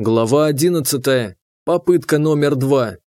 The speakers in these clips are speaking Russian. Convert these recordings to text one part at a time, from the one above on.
Глава 11. Попытка номер два.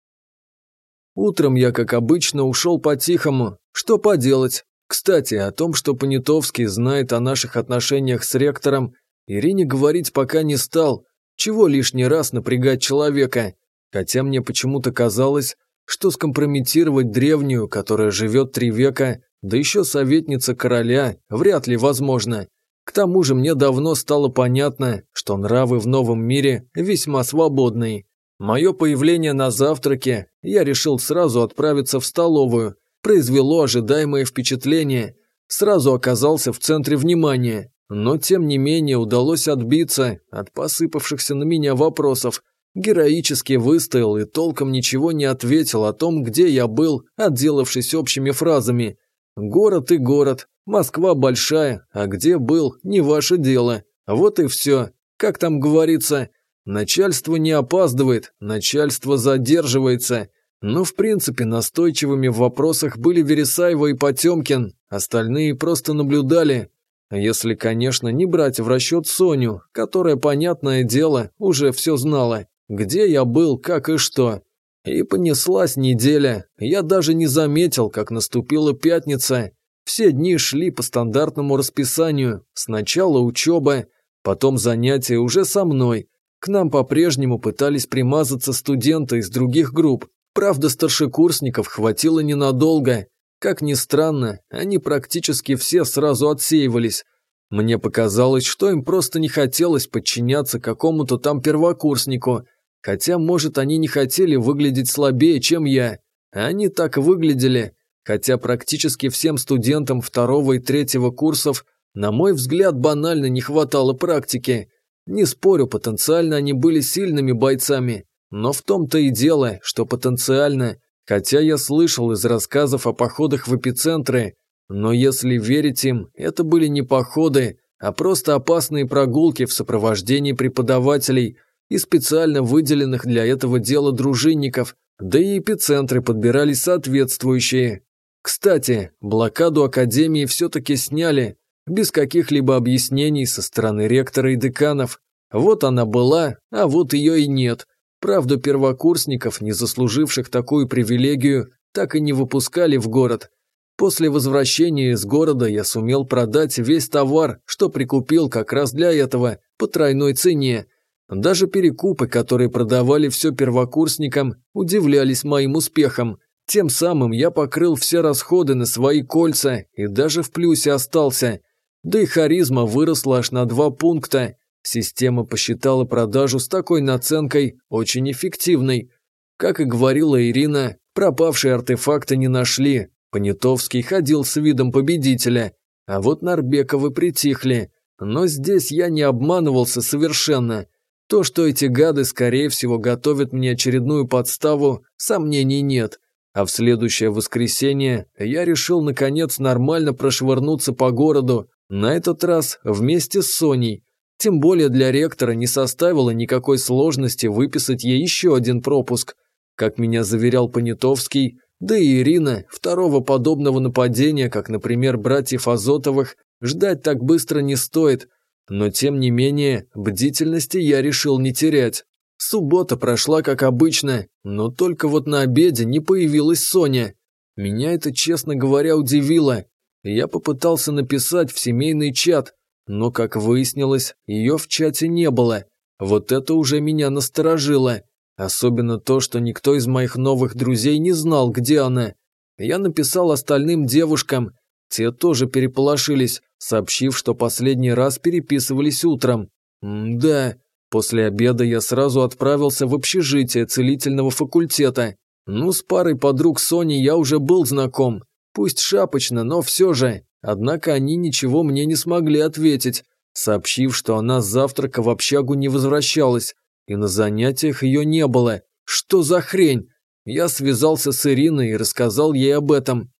Утром я, как обычно, ушел по-тихому. Что поделать? Кстати, о том, что Понятовский знает о наших отношениях с ректором, Ирине говорить пока не стал. Чего лишний раз напрягать человека? Хотя мне почему-то казалось, что скомпрометировать древнюю, которая живет три века, да еще советница короля, вряд ли возможно. К тому же мне давно стало понятно, что нравы в новом мире весьма свободные. Мое появление на завтраке я решил сразу отправиться в столовую, произвело ожидаемое впечатление, сразу оказался в центре внимания, но тем не менее удалось отбиться от посыпавшихся на меня вопросов, героически выстоял и толком ничего не ответил о том, где я был, отделавшись общими фразами. Город и город, Москва большая, а где был, не ваше дело. Вот и все. Как там говорится, начальство не опаздывает, начальство задерживается. Но в принципе настойчивыми в вопросах были Вересаева и Потемкин, остальные просто наблюдали. Если, конечно, не брать в расчет Соню, которая, понятное дело, уже все знала, где я был, как и что. И понеслась неделя, я даже не заметил, как наступила пятница, все дни шли по стандартному расписанию. Сначала учеба, потом занятия уже со мной. К нам по-прежнему пытались примазаться студенты из других групп. Правда, старшекурсников хватило ненадолго. Как ни странно, они практически все сразу отсеивались. Мне показалось, что им просто не хотелось подчиняться какому-то там первокурснику. Хотя, может, они не хотели выглядеть слабее, чем я. Они так выглядели, хотя практически всем студентам второго и третьего курсов, на мой взгляд, банально не хватало практики. Не спорю, потенциально они были сильными бойцами, но в том-то и дело, что потенциально, хотя я слышал из рассказов о походах в эпицентры, но если верить им, это были не походы, а просто опасные прогулки в сопровождении преподавателей и специально выделенных для этого дела дружинников, да и эпицентры подбирались соответствующие. Кстати, блокаду Академии все-таки сняли, без каких-либо объяснений со стороны ректора и деканов. Вот она была, а вот ее и нет. Правда, первокурсников, не заслуживших такую привилегию, так и не выпускали в город. После возвращения из города я сумел продать весь товар, что прикупил как раз для этого, по тройной цене. Даже перекупы, которые продавали все первокурсникам, удивлялись моим успехом – тем самым я покрыл все расходы на свои кольца и даже в плюсе остался. Да и харизма выросла аж на два пункта. Система посчитала продажу с такой наценкой очень эффективной. Как и говорила Ирина, пропавшие артефакты не нашли. Понятовский ходил с видом победителя, а вот Нарбековы притихли. Но здесь я не обманывался совершенно. То, что эти гады, скорее всего, готовят мне очередную подставу, сомнений нет. А в следующее воскресенье я решил наконец нормально прошвырнуться по городу, на этот раз вместе с Соней. Тем более для ректора не составило никакой сложности выписать ей еще один пропуск. Как меня заверял Понятовский, да и Ирина, второго подобного нападения, как, например, братьев Азотовых, ждать так быстро не стоит. Но тем не менее, бдительности я решил не терять. Суббота прошла как обычно, но только вот на обеде не появилась Соня. Меня это, честно говоря, удивило. Я попытался написать в семейный чат, но, как выяснилось, ее в чате не было. Вот это уже меня насторожило. Особенно то, что никто из моих новых друзей не знал, где она. Я написал остальным девушкам. Те тоже переполошились, сообщив, что последний раз переписывались утром. М да, После обеда я сразу отправился в общежитие целительного факультета. Ну, с парой подруг Сони я уже был знаком. Пусть шапочно, но все же. Однако они ничего мне не смогли ответить, сообщив, что она с завтрака в общагу не возвращалась, и на занятиях ее не было. Что за хрень? Я связался с Ириной и рассказал ей об этом.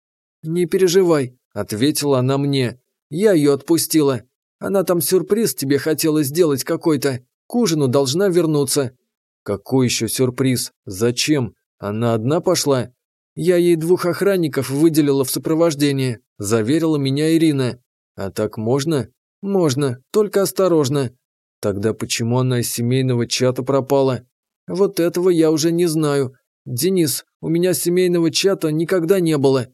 «Не переживай», – ответила она мне. «Я ее отпустила. Она там сюрприз тебе хотела сделать какой-то. К ужину должна вернуться». «Какой еще сюрприз? Зачем? Она одна пошла?» «Я ей двух охранников выделила в сопровождение», – заверила меня Ирина. «А так можно?» «Можно, только осторожно». Тогда почему она из семейного чата пропала? Вот этого я уже не знаю. Денис, у меня семейного чата никогда не было.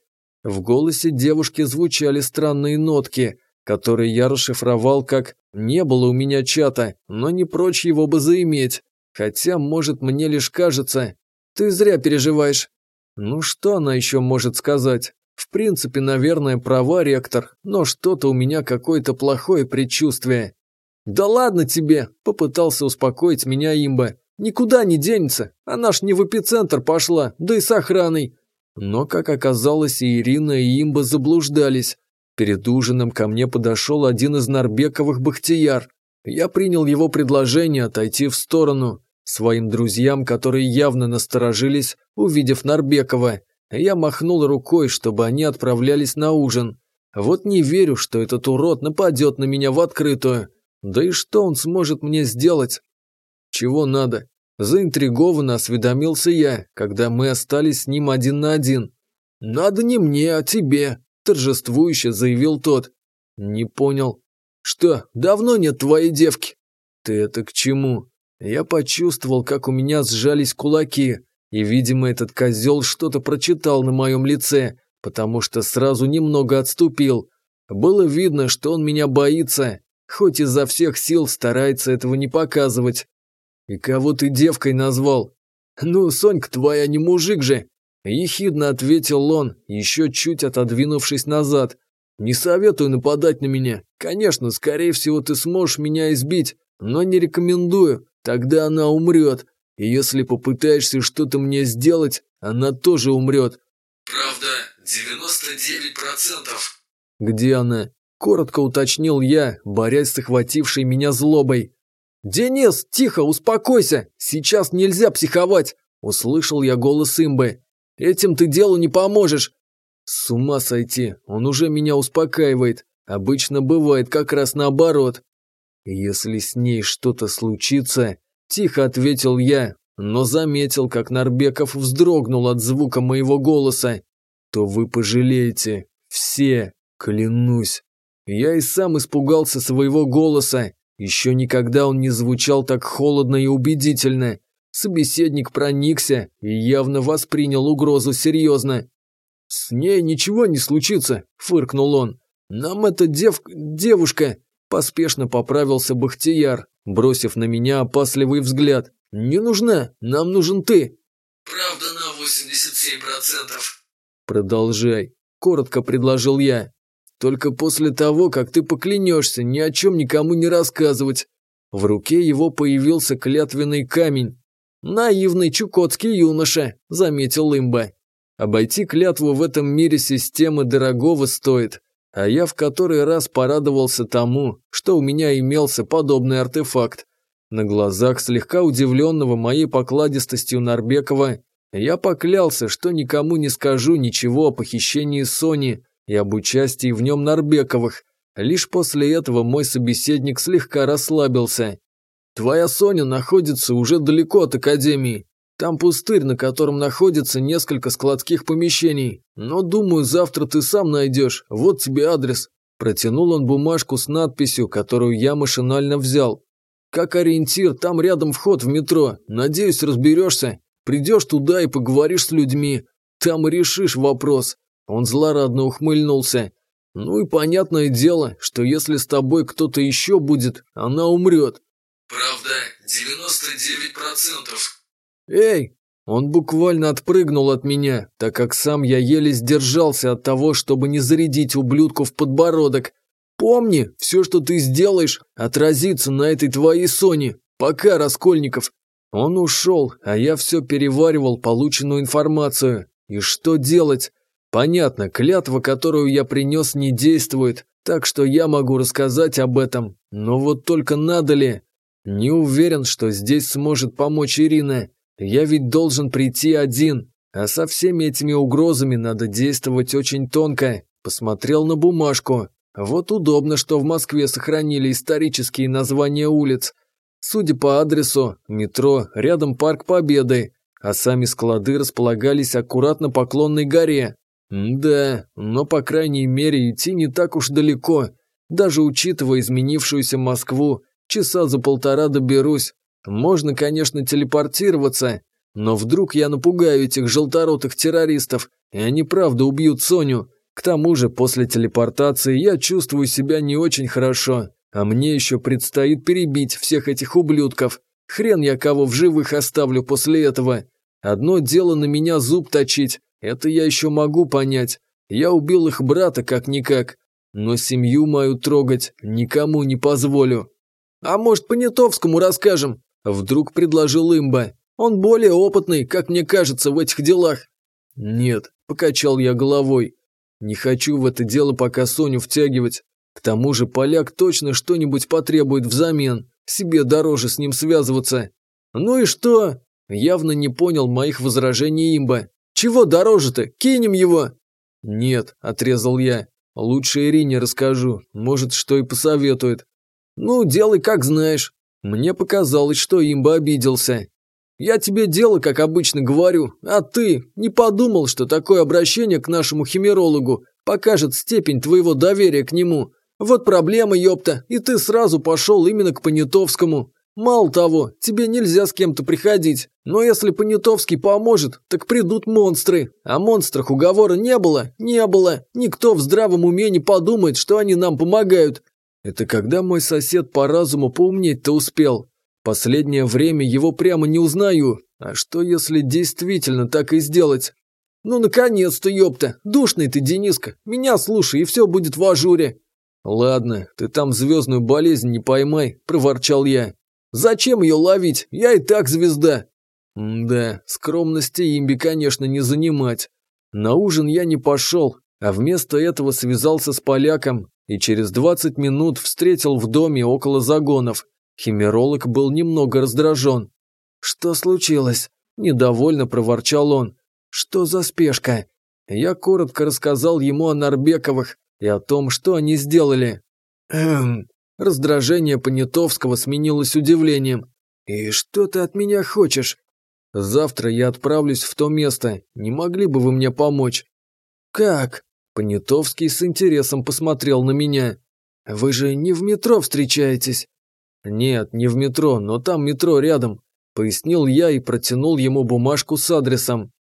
В голосе девушки звучали странные нотки, которые я расшифровал как «не было у меня чата, но не прочь его бы заиметь». Хотя, может, мне лишь кажется, ты зря переживаешь. Ну что она еще может сказать? В принципе, наверное, права ректор, но что-то у меня какое-то плохое предчувствие. «Да ладно тебе!» – попытался успокоить меня имба. «Никуда не денется, она ж не в эпицентр пошла, да и с охраной». Но, как оказалось, и Ирина, и имба заблуждались. Перед ужином ко мне подошел один из Нарбековых бахтияр. Я принял его предложение отойти в сторону. Своим друзьям, которые явно насторожились, увидев Нарбекова, я махнул рукой, чтобы они отправлялись на ужин. Вот не верю, что этот урод нападет на меня в открытую. Да и что он сможет мне сделать? Чего надо? Заинтригованно осведомился я, когда мы остались с ним один на один. «Надо не мне, а тебе», – торжествующе заявил тот. «Не понял. Что, давно нет твоей девки?» «Ты это к чему?» Я почувствовал, как у меня сжались кулаки, и, видимо, этот козел что-то прочитал на моем лице, потому что сразу немного отступил. Было видно, что он меня боится, хоть изо всех сил старается этого не показывать. «И кого ты девкой назвал?» «Ну, Сонька твоя не мужик же!» Ехидно ответил он, еще чуть отодвинувшись назад. «Не советую нападать на меня. Конечно, скорее всего, ты сможешь меня избить, но не рекомендую. Тогда она умрет. И если попытаешься что-то мне сделать, она тоже умрет. Правда, 99%. Где она? Коротко уточнил я, борясь с охватившей меня злобой. «Денис, тихо, успокойся! Сейчас нельзя психовать!» Услышал я голос имбы. «Этим ты делу не поможешь!» С ума сойти, он уже меня успокаивает. Обычно бывает как раз наоборот. «Если с ней что-то случится...» Тихо ответил я, но заметил, как Нарбеков вздрогнул от звука моего голоса. «То вы пожалеете. Все. Клянусь». Я и сам испугался своего голоса. Еще никогда он не звучал так холодно и убедительно. Собеседник проникся и явно воспринял угрозу серьезно. «С ней ничего не случится», – фыркнул он. «Нам эта дев... девушка Поспешно поправился Бахтияр, бросив на меня опасливый взгляд. «Не нужна, нам нужен ты!» «Правда на 87%. «Продолжай», – коротко предложил я. «Только после того, как ты поклянешься ни о чем никому не рассказывать». В руке его появился клятвенный камень. «Наивный чукотский юноша», – заметил имба. Обойти клятву в этом мире системы дорогого стоит, а я в который раз порадовался тому, что у меня имелся подобный артефакт. На глазах слегка удивленного моей покладистостью Нарбекова я поклялся, что никому не скажу ничего о похищении Сони и об участии в нем Нарбековых. Лишь после этого мой собеседник слегка расслабился. «Твоя Соня находится уже далеко от Академии. Там пустырь, на котором находится несколько складских помещений. Но, думаю, завтра ты сам найдешь. Вот тебе адрес». Протянул он бумажку с надписью, которую я машинально взял. «Как ориентир, там рядом вход в метро. Надеюсь, разберешься. Придешь туда и поговоришь с людьми. Там и решишь вопрос». Он злорадно ухмыльнулся. «Ну и понятное дело, что если с тобой кто-то еще будет, она умрет». «Правда, 99%. «Эй!» Он буквально отпрыгнул от меня, так как сам я еле сдержался от того, чтобы не зарядить ублюдку в подбородок. «Помни, все, что ты сделаешь, отразится на этой твоей Соне. Пока, Раскольников!» Он ушел, а я все переваривал полученную информацию. И что делать? Понятно, клятва, которую я принес, не действует, так что я могу рассказать об этом. Но вот только надо ли? Не уверен, что здесь сможет помочь Ирина. Я ведь должен прийти один, а со всеми этими угрозами надо действовать очень тонко. Посмотрел на бумажку. Вот удобно, что в Москве сохранили исторические названия улиц. Судя по адресу, метро, рядом парк Победы, а сами склады располагались аккуратно по Клонной горе. М да, но по крайней мере идти не так уж далеко. Даже учитывая изменившуюся Москву, Часа за полтора доберусь. Можно, конечно, телепортироваться, но вдруг я напугаю этих желторотых террористов, и они правда убьют Соню. К тому же, после телепортации я чувствую себя не очень хорошо, а мне еще предстоит перебить всех этих ублюдков. Хрен я кого в живых оставлю после этого. Одно дело на меня зуб точить, это я еще могу понять. Я убил их брата как-никак, но семью мою трогать никому не позволю. А может, Понятовскому расскажем? Вдруг предложил имба. Он более опытный, как мне кажется, в этих делах. Нет, покачал я головой. Не хочу в это дело пока Соню втягивать. К тому же поляк точно что-нибудь потребует взамен. Себе дороже с ним связываться. Ну и что? Явно не понял моих возражений имба. Чего дороже-то? Кинем его. Нет, отрезал я. Лучше Ирине расскажу. Может, что и посоветует. Ну, делай как знаешь. Мне показалось, что имба обиделся. Я тебе дело, как обычно, говорю, а ты не подумал, что такое обращение к нашему химерологу покажет степень твоего доверия к нему. Вот проблема, ёпта, и ты сразу пошел именно к Понятовскому. Мало того, тебе нельзя с кем-то приходить, но если Понятовский поможет, так придут монстры. О монстрах уговора не было, не было. Никто в здравом уме не подумает, что они нам помогают. Это когда мой сосед по разуму поумнеть-то успел. Последнее время его прямо не узнаю. А что если действительно так и сделать? Ну, наконец-то, ёпта! Душный ты, Дениска! Меня слушай, и все будет в ажуре!» «Ладно, ты там звездную болезнь не поймай», – проворчал я. «Зачем ее ловить? Я и так звезда!» М да, скромности имби, конечно, не занимать. На ужин я не пошел, а вместо этого связался с поляком и через 20 минут встретил в доме около загонов. Химеролог был немного раздражен. «Что случилось?» – недовольно проворчал он. «Что за спешка?» Я коротко рассказал ему о Нарбековых и о том, что они сделали. «Эм...» Раздражение Понятовского сменилось удивлением. «И что ты от меня хочешь?» «Завтра я отправлюсь в то место. Не могли бы вы мне помочь?» «Как?» Понятовский с интересом посмотрел на меня. «Вы же не в метро встречаетесь?» «Нет, не в метро, но там метро рядом», – пояснил я и протянул ему бумажку с адресом.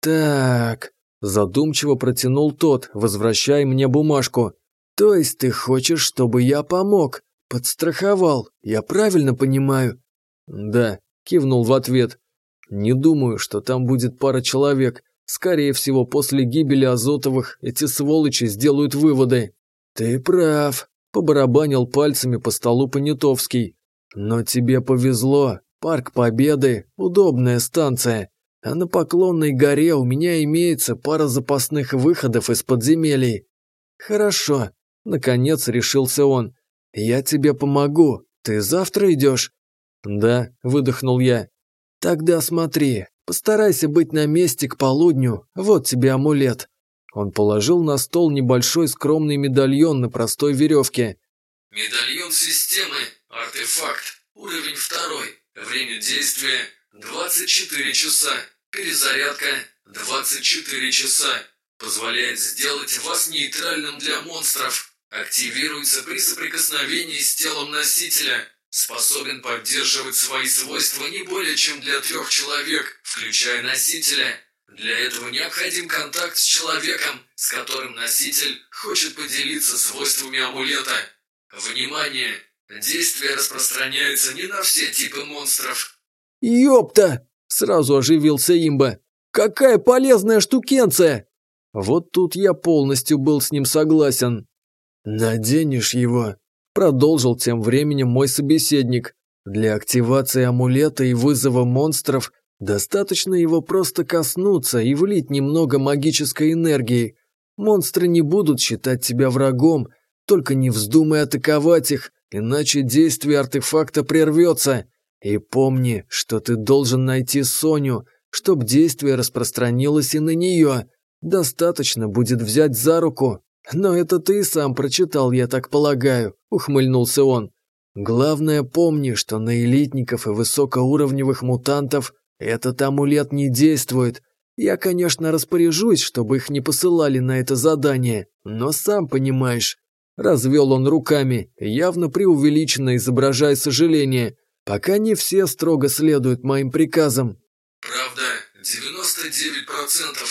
«Так», – задумчиво протянул тот, возвращая мне бумажку. «То есть ты хочешь, чтобы я помог? Подстраховал, я правильно понимаю?» «Да», – кивнул в ответ. «Не думаю, что там будет пара человек. Скорее всего, после гибели Азотовых эти сволочи сделают выводы». «Ты прав», Побарабанил пальцами по столу Понятовский. «Но тебе повезло. Парк Победы – удобная станция. А на Поклонной горе у меня имеется пара запасных выходов из подземелий». «Хорошо», – наконец решился он. «Я тебе помогу. Ты завтра идешь?» «Да», – выдохнул я. «Тогда смотри, постарайся быть на месте к полудню. Вот тебе амулет. Он положил на стол небольшой скромный медальон на простой веревке. Медальон системы, артефакт, уровень второй, время действия 24 часа, перезарядка 24 часа. Позволяет сделать вас нейтральным для монстров. Активируется при соприкосновении с телом носителя. Способен поддерживать свои свойства не более чем для трех человек, включая носителя. Для этого необходим контакт с человеком, с которым носитель хочет поделиться свойствами амулета. Внимание! Действие распространяется не на все типы монстров. «Ёпта!» – сразу оживился имба. «Какая полезная штукенция!» Вот тут я полностью был с ним согласен. «Наденешь его», – продолжил тем временем мой собеседник. «Для активации амулета и вызова монстров Достаточно его просто коснуться и влить немного магической энергии. Монстры не будут считать тебя врагом, только не вздумай атаковать их, иначе действие артефакта прервется. И помни, что ты должен найти Соню, чтоб действие распространилось и на нее. Достаточно будет взять за руку. Но это ты сам прочитал, я так полагаю, ухмыльнулся он. Главное помни, что на элитников и высокоуровневых мутантов «Этот амулет не действует. Я, конечно, распоряжусь, чтобы их не посылали на это задание, но сам понимаешь». Развел он руками, явно преувеличенно изображая сожаление. Пока не все строго следуют моим приказам. Правда, 99%.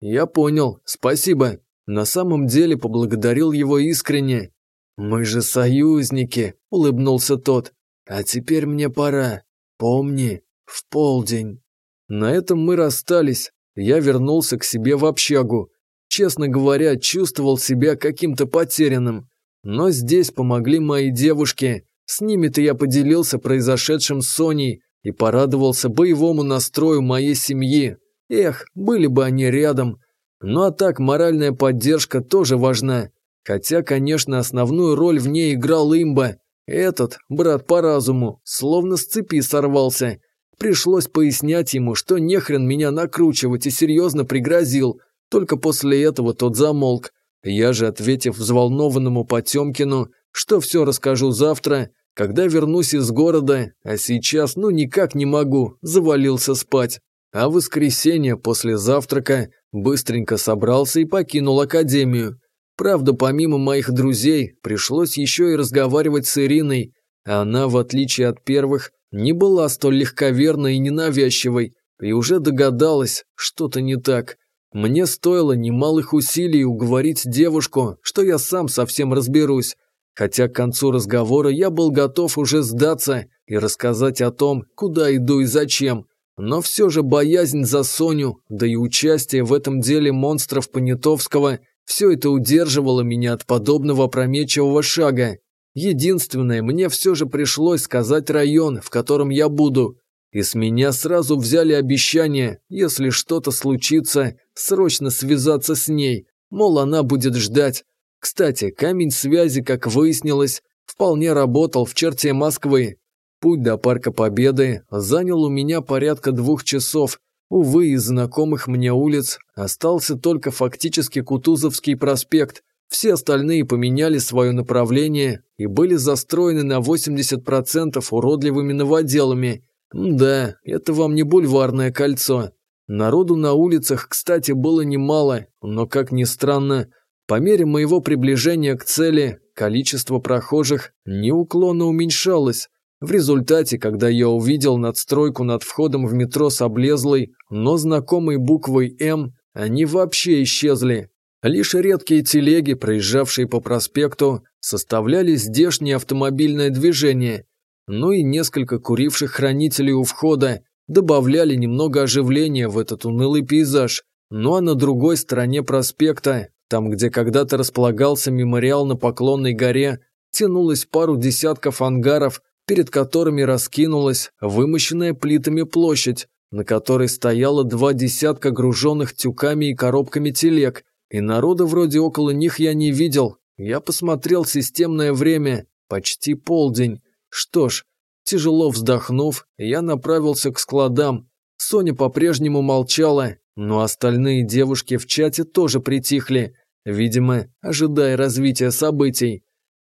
Я понял, спасибо. На самом деле поблагодарил его искренне. «Мы же союзники», — улыбнулся тот. «А теперь мне пора. Помни, в полдень». На этом мы расстались. Я вернулся к себе в общагу. Честно говоря, чувствовал себя каким-то потерянным. Но здесь помогли мои девушки. С ними-то я поделился произошедшим с Соней и порадовался боевому настрою моей семьи. Эх, были бы они рядом. Ну а так, моральная поддержка тоже важна. Хотя, конечно, основную роль в ней играл имба. Этот, брат по разуму, словно с цепи сорвался. Пришлось пояснять ему, что нехрен меня накручивать и серьезно пригрозил. Только после этого тот замолк. Я же, ответив взволнованному Потемкину, что все расскажу завтра, когда вернусь из города, а сейчас ну никак не могу, завалился спать. А в воскресенье после завтрака быстренько собрался и покинул академию. Правда, помимо моих друзей, пришлось еще и разговаривать с Ириной. Она, в отличие от первых, не была столь легковерной и ненавязчивой, и уже догадалась, что-то не так. Мне стоило немалых усилий уговорить девушку, что я сам совсем разберусь. Хотя к концу разговора я был готов уже сдаться и рассказать о том, куда иду и зачем. Но все же боязнь за Соню, да и участие в этом деле монстров Понятовского – все это удерживало меня от подобного опрометчивого шага. Единственное, мне все же пришлось сказать район, в котором я буду. И с меня сразу взяли обещание, если что-то случится, срочно связаться с ней, мол, она будет ждать. Кстати, камень связи, как выяснилось, вполне работал в черте Москвы. Путь до Парка Победы занял у меня порядка двух часов, Увы, из знакомых мне улиц остался только фактически Кутузовский проспект. Все остальные поменяли свое направление и были застроены на 80% уродливыми новоделами. Да, это вам не бульварное кольцо. Народу на улицах, кстати, было немало, но, как ни странно, по мере моего приближения к цели, количество прохожих неуклонно уменьшалось. В результате, когда я увидел надстройку над входом в метро с облезлой, но знакомой буквой «М», они вообще исчезли. Лишь редкие телеги, проезжавшие по проспекту, составляли здешнее автомобильное движение. Ну и несколько куривших хранителей у входа добавляли немного оживления в этот унылый пейзаж. Ну а на другой стороне проспекта, там где когда-то располагался мемориал на Поклонной горе, тянулось пару десятков ангаров перед которыми раскинулась вымощенная плитами площадь, на которой стояло два десятка груженных тюками и коробками телег, и народа вроде около них я не видел. Я посмотрел системное время, почти полдень. Что ж, тяжело вздохнув, я направился к складам. Соня по-прежнему молчала, но остальные девушки в чате тоже притихли, видимо, ожидая развития событий.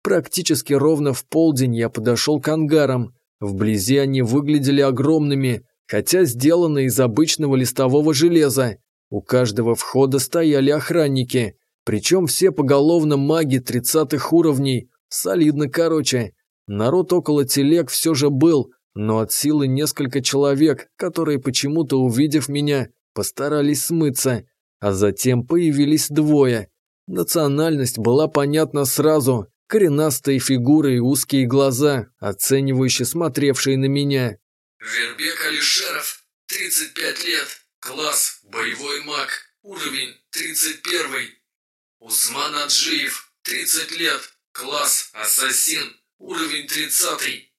Практически ровно в полдень я подошел к ангарам. Вблизи они выглядели огромными, хотя сделаны из обычного листового железа. У каждого входа стояли охранники, причем все поголовно маги тридцатых уровней. Солидно, короче. Народ около телег все же был, но от силы несколько человек, которые почему-то, увидев меня, постарались смыться, а затем появились двое. Национальность была понятна сразу, коренастые фигуры и узкие глаза, оценивающе смотревшие на меня. Вербек Алишеров, 35 лет, класс, боевой маг, уровень 31. Усман Аджиев, 30 лет, класс, ассасин, уровень 30.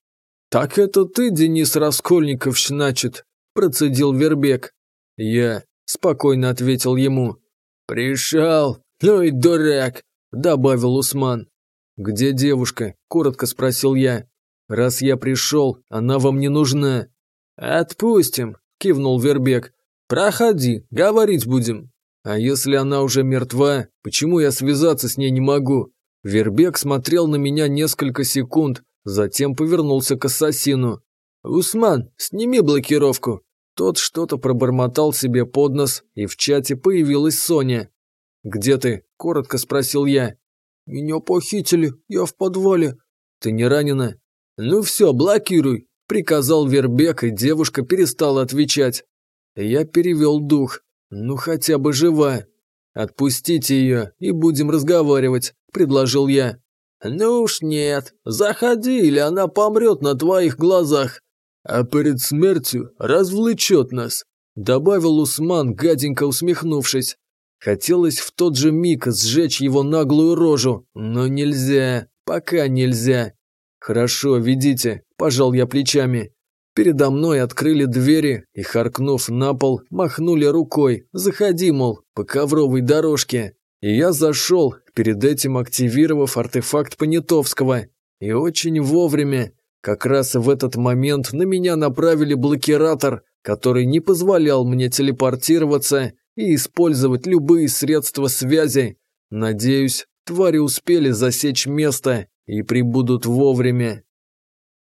«Так это ты, Денис Раскольников, значит?» – процедил Вербек. «Я», – спокойно ответил ему. «Пришел, ну и дурак», – добавил Усман. «Где девушка?» – коротко спросил я. «Раз я пришел, она вам не нужна». «Отпустим», – кивнул Вербек. «Проходи, говорить будем». «А если она уже мертва, почему я связаться с ней не могу?» Вербек смотрел на меня несколько секунд, затем повернулся к ассасину. «Усман, сними блокировку». Тот что-то пробормотал себе под нос, и в чате появилась Соня. «Где ты?» – коротко спросил я. Меня похитили, я в подвале». «Ты не ранена?» «Ну все, блокируй», – приказал Вербек, и девушка перестала отвечать. Я перевел дух. «Ну хотя бы жива». «Отпустите ее, и будем разговаривать», – предложил я. «Ну уж нет, заходи, или она помрет на твоих глазах. А перед смертью развлечет нас», – добавил Усман, гаденько усмехнувшись. Хотелось в тот же миг сжечь его наглую рожу, но нельзя, пока нельзя. «Хорошо, ведите», – пожал я плечами. Передо мной открыли двери и, харкнув на пол, махнули рукой. «Заходи, мол, по ковровой дорожке». И я зашел, перед этим активировав артефакт Понятовского. И очень вовремя. Как раз в этот момент на меня направили блокиратор, который не позволял мне телепортироваться и использовать любые средства связи. Надеюсь, твари успели засечь место и прибудут вовремя.